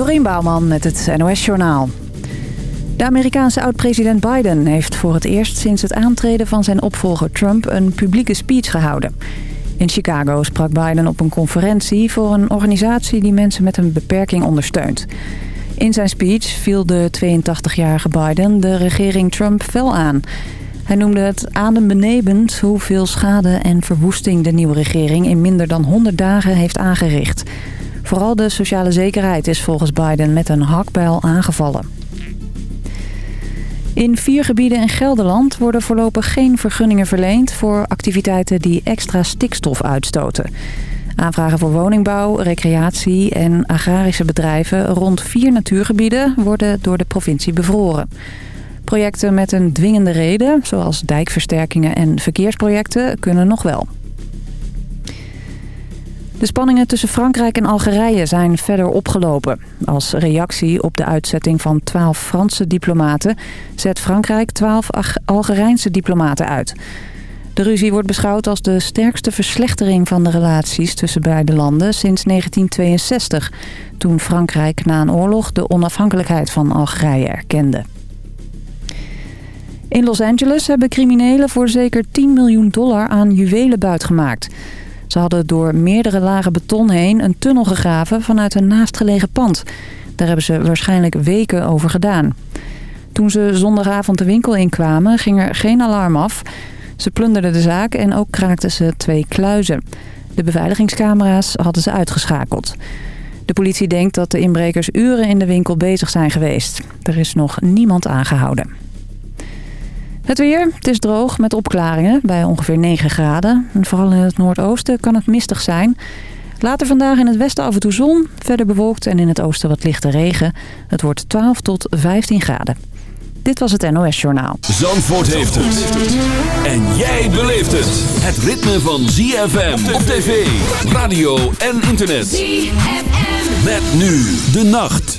Dorien Bouwman met het NOS Journaal. De Amerikaanse oud-president Biden heeft voor het eerst sinds het aantreden van zijn opvolger Trump een publieke speech gehouden. In Chicago sprak Biden op een conferentie voor een organisatie die mensen met een beperking ondersteunt. In zijn speech viel de 82-jarige Biden de regering Trump fel aan. Hij noemde het adembenemend hoeveel schade en verwoesting de nieuwe regering in minder dan 100 dagen heeft aangericht. Vooral de sociale zekerheid is volgens Biden met een hakbijl aangevallen. In vier gebieden in Gelderland worden voorlopig geen vergunningen verleend... voor activiteiten die extra stikstof uitstoten. Aanvragen voor woningbouw, recreatie en agrarische bedrijven... rond vier natuurgebieden worden door de provincie bevroren. Projecten met een dwingende reden, zoals dijkversterkingen en verkeersprojecten, kunnen nog wel. De spanningen tussen Frankrijk en Algerije zijn verder opgelopen. Als reactie op de uitzetting van 12 Franse diplomaten... zet Frankrijk 12 Algerijnse diplomaten uit. De ruzie wordt beschouwd als de sterkste verslechtering van de relaties tussen beide landen sinds 1962... toen Frankrijk na een oorlog de onafhankelijkheid van Algerije erkende. In Los Angeles hebben criminelen voor zeker 10 miljoen dollar aan juwelen buitgemaakt... Ze hadden door meerdere lagen beton heen een tunnel gegraven vanuit een naastgelegen pand. Daar hebben ze waarschijnlijk weken over gedaan. Toen ze zondagavond de winkel inkwamen ging er geen alarm af. Ze plunderden de zaak en ook kraakten ze twee kluizen. De beveiligingscamera's hadden ze uitgeschakeld. De politie denkt dat de inbrekers uren in de winkel bezig zijn geweest. Er is nog niemand aangehouden. Het weer, het is droog met opklaringen bij ongeveer 9 graden. En vooral in het noordoosten kan het mistig zijn. Later vandaag in het westen af en toe zon, verder bewolkt en in het oosten wat lichte regen. Het wordt 12 tot 15 graden. Dit was het NOS Journaal. Zandvoort heeft het. En jij beleeft het. Het ritme van ZFM op tv, radio en internet. ZFM. Met nu de nacht.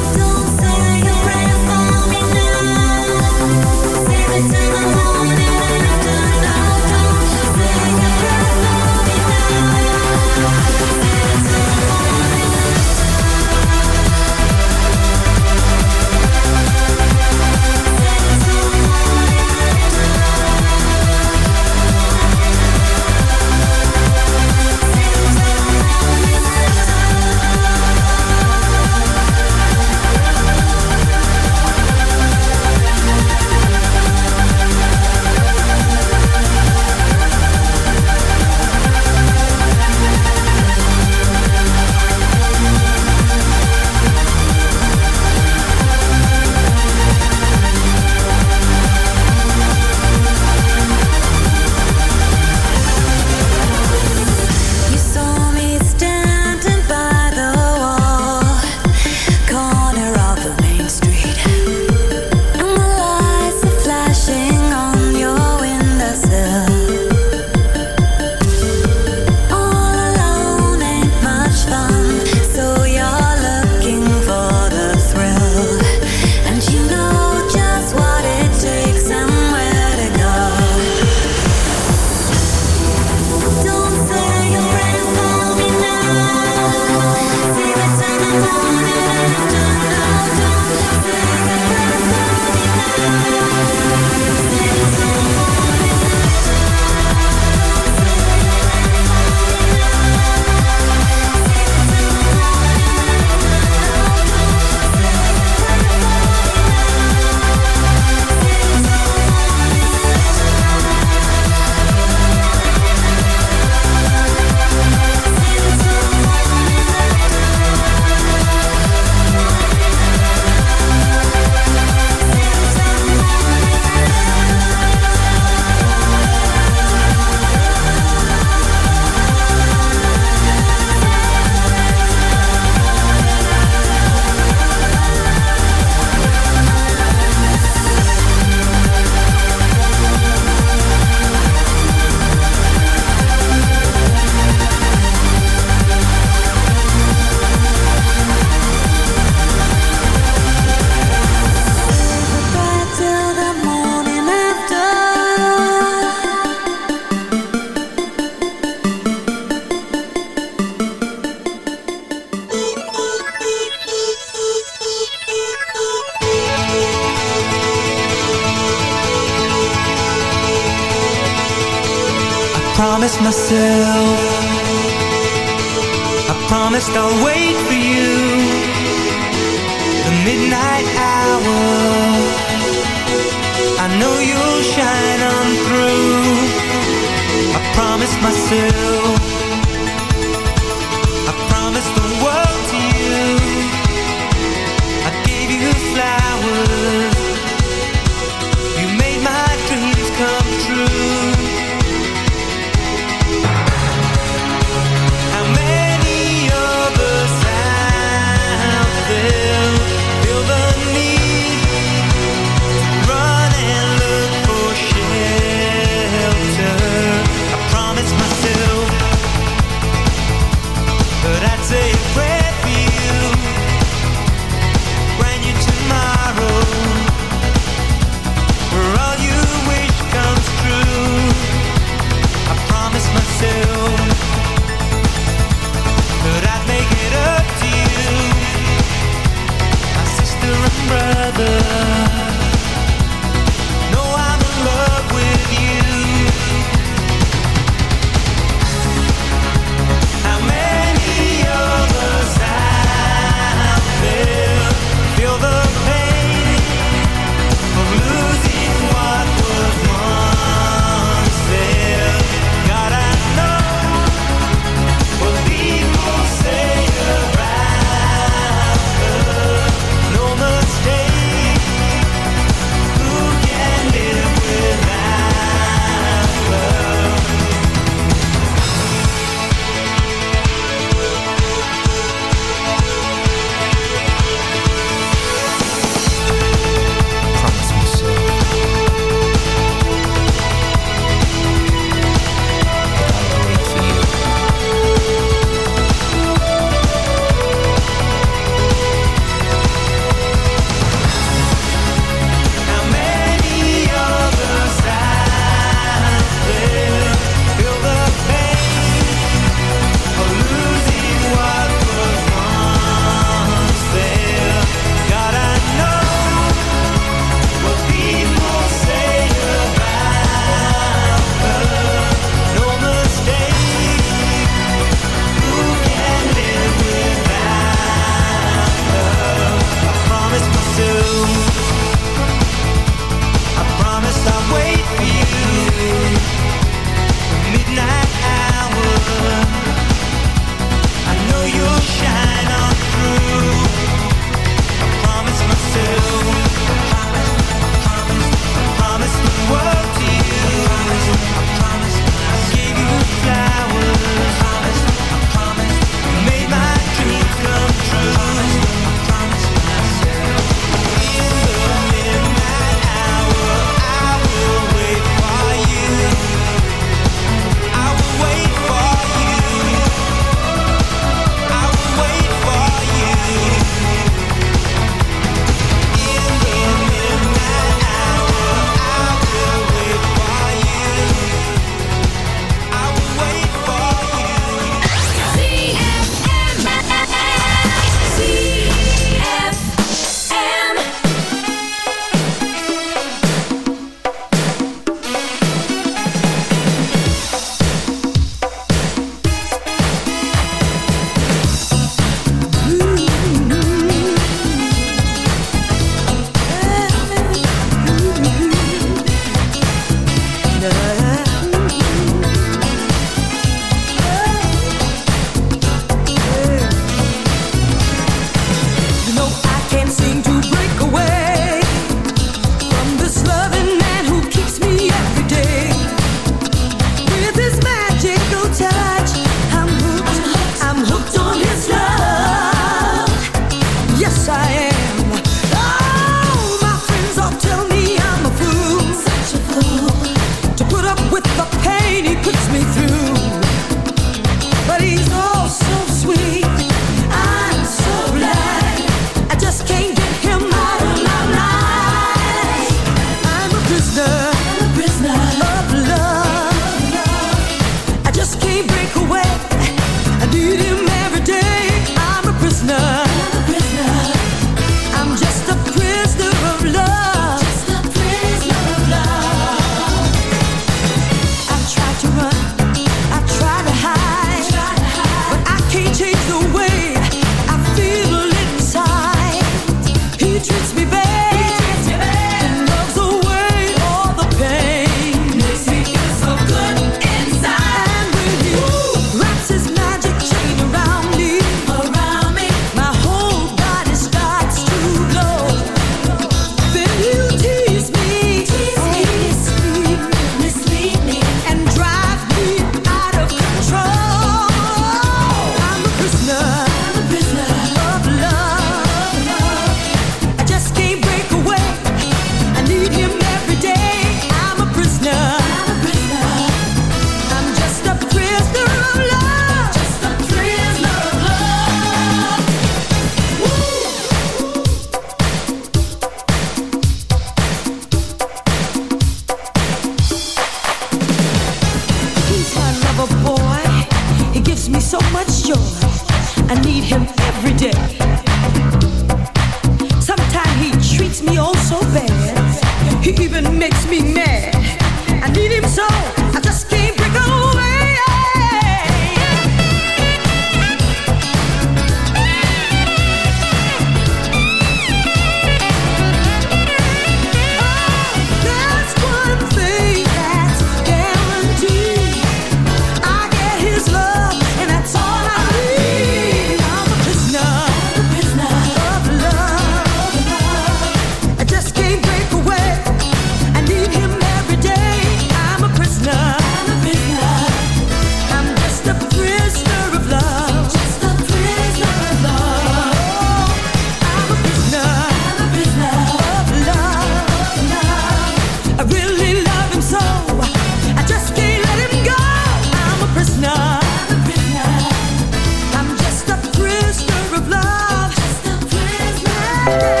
Bye.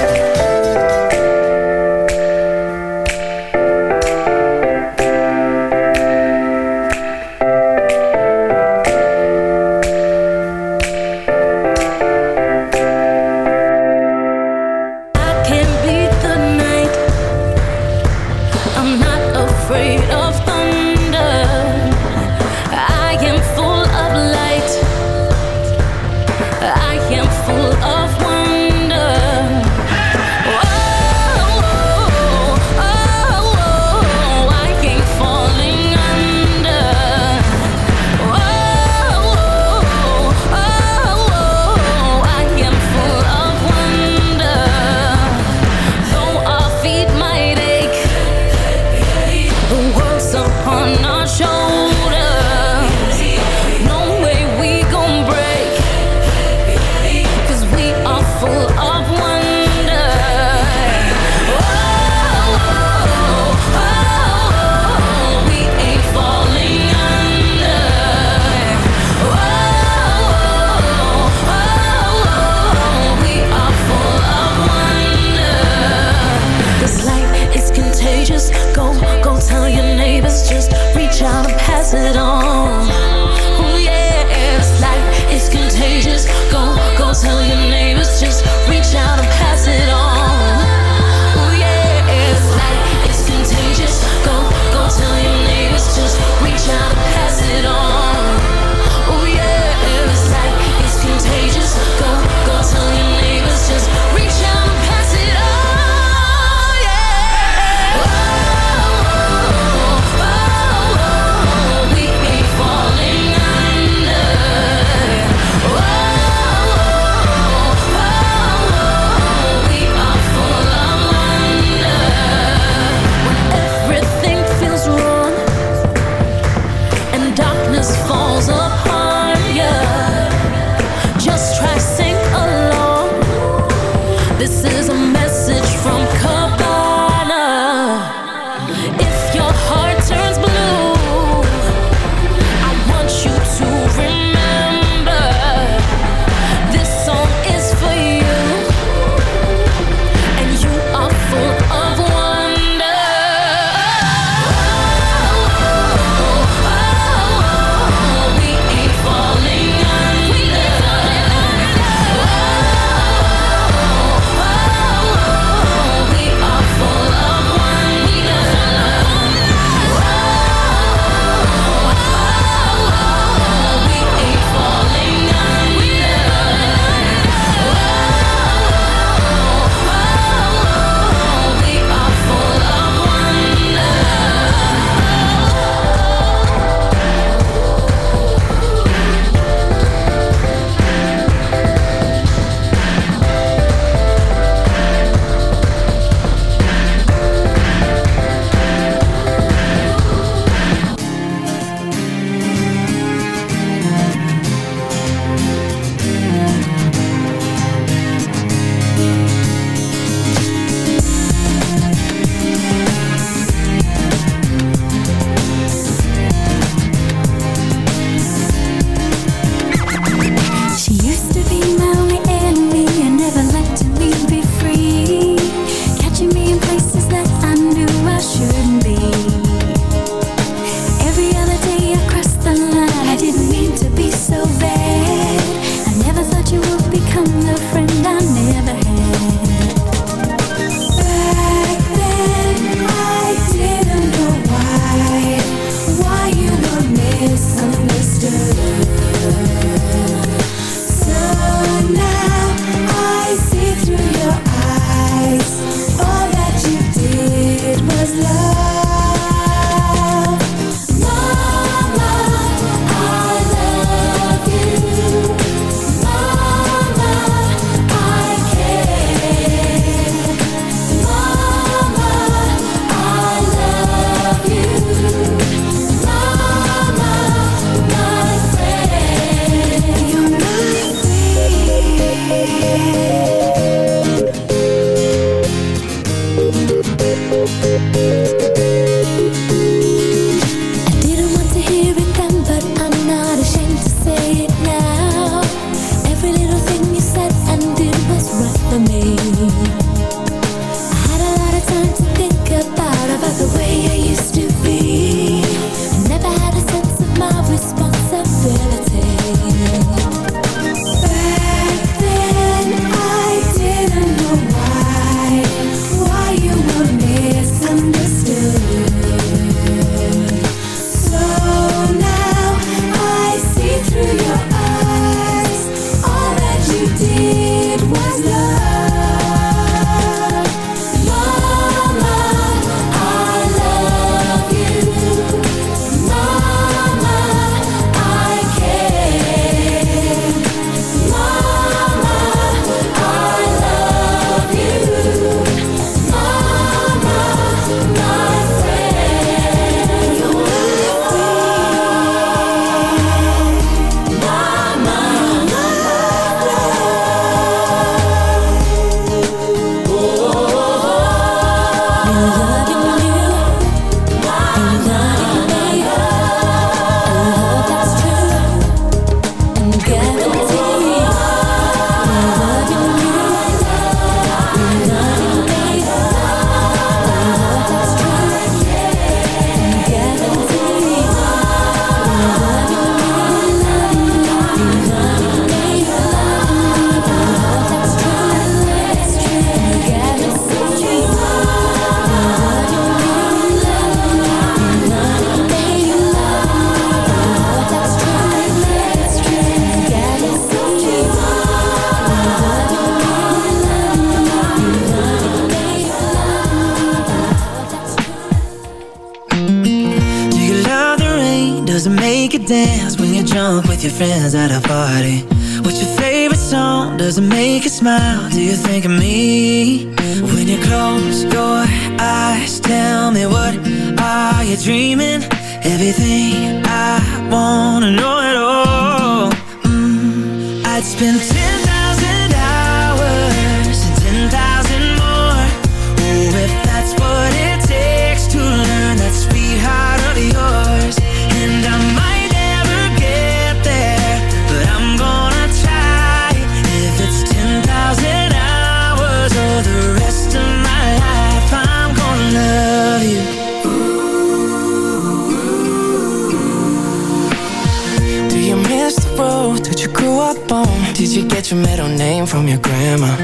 Did you get your middle name from your grandma?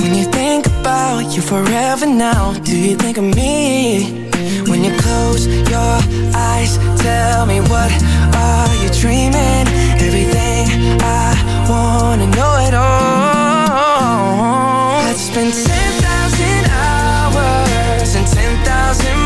When you think about you forever now Do you think of me? When you close your eyes Tell me what are you dreaming? Everything I wanna know it all I've spent 10,000 hours And 10,000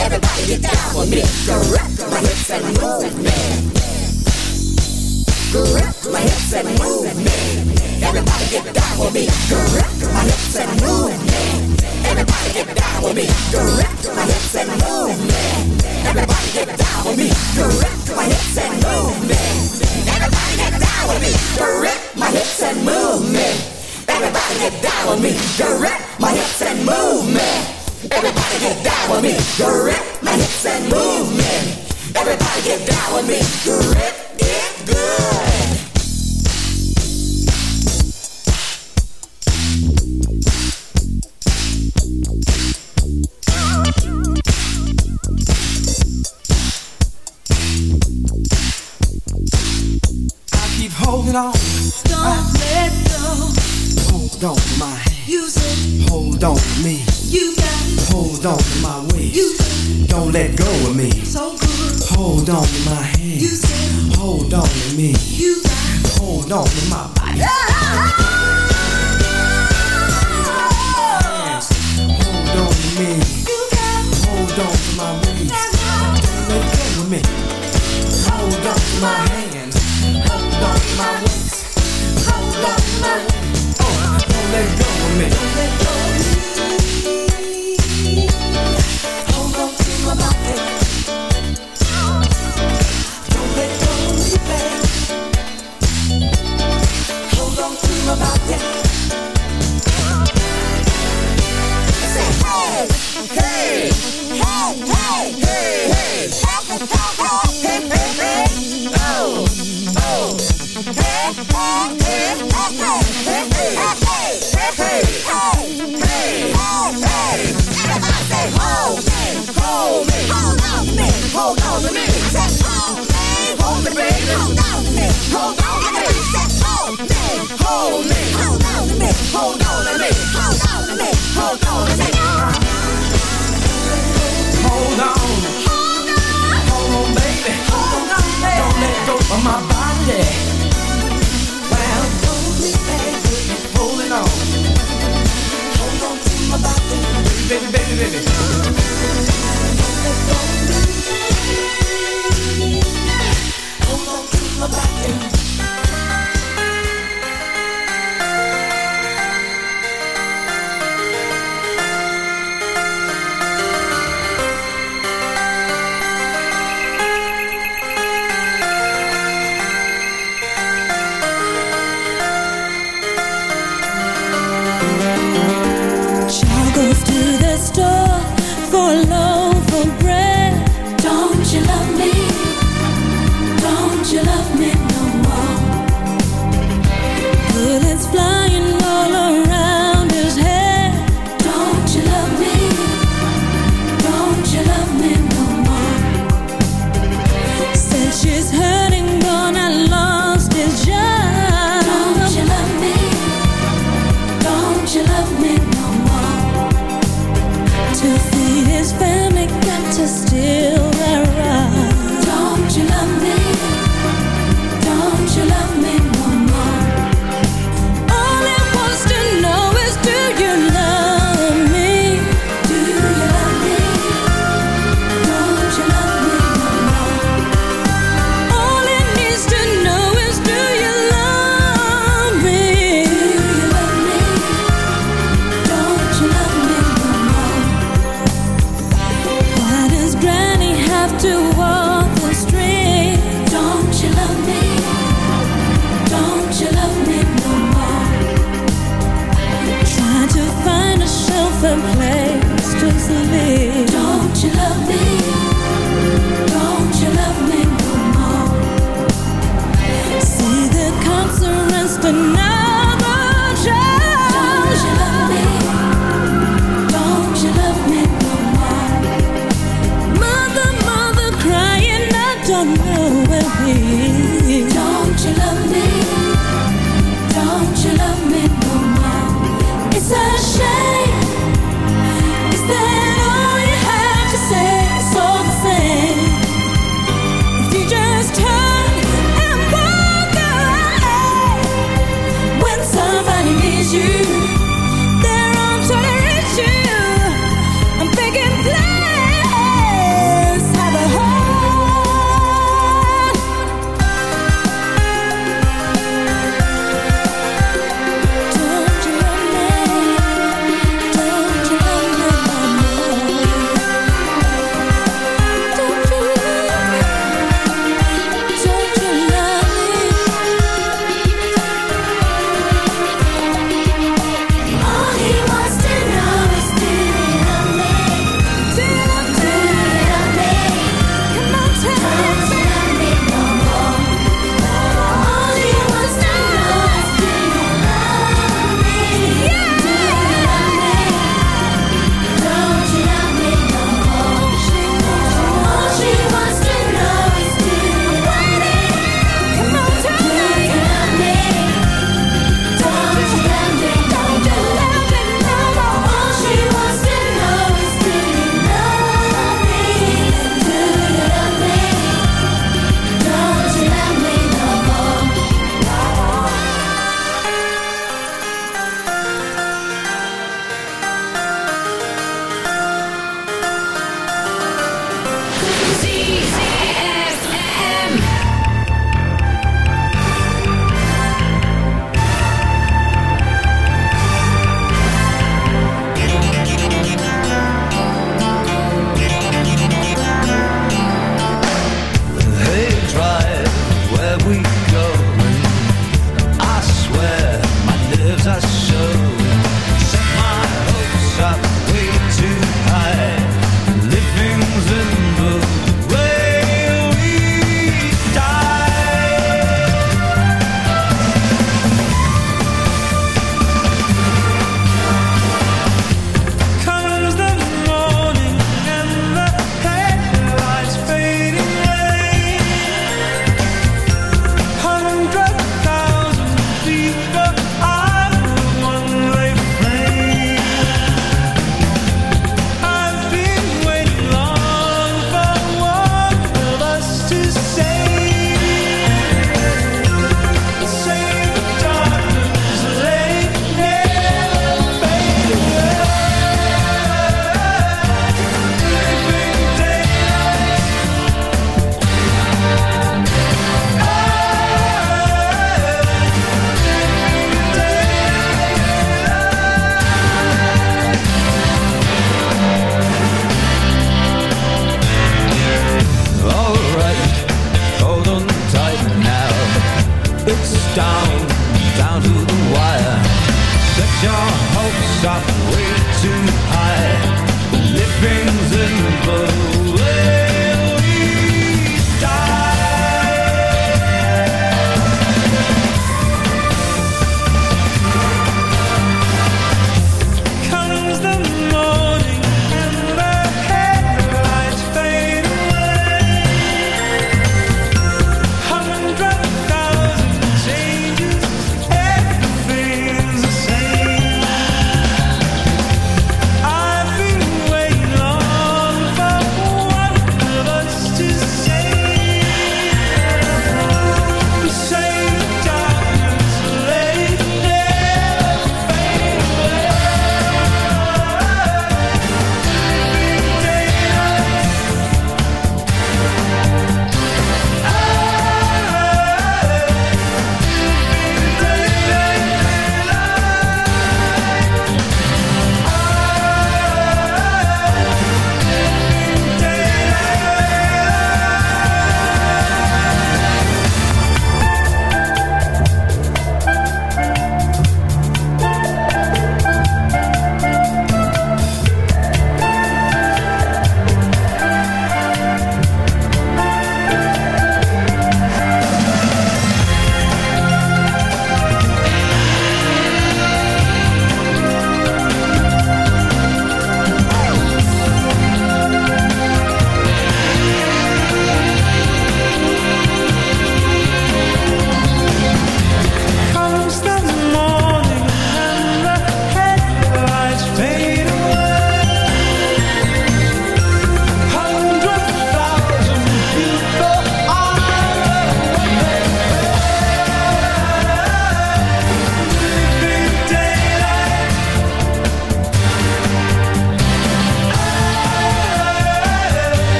Everybody get down with me. Grip my hips and move me. Grip my hips and move me. Everybody get down with me. Grip my hips and move me. Everybody get down with me. Grip my hips and move me. Everybody get down with me. Grip my hips and move me. Everybody get down with me. Grip my hips and move me. Everybody get down with me. Grip my hips and move. Everybody get down with me. Grip my hips and move me. Everybody get down with me. Grip it good. I keep holding on. Don't let go. Hold on to my hand. Hold on to me. you got Hold on to my waist. Said Don't let go of me. so good. Hold on to my hand. You said Hold on to me. you got Hold on to my body. Hands. Hold on to me. you got Hold on to my waist. Don't let go of me. Hold on to my hands. Hold on to my waist. Hold on to my waist. Oh, don't let go of me. hold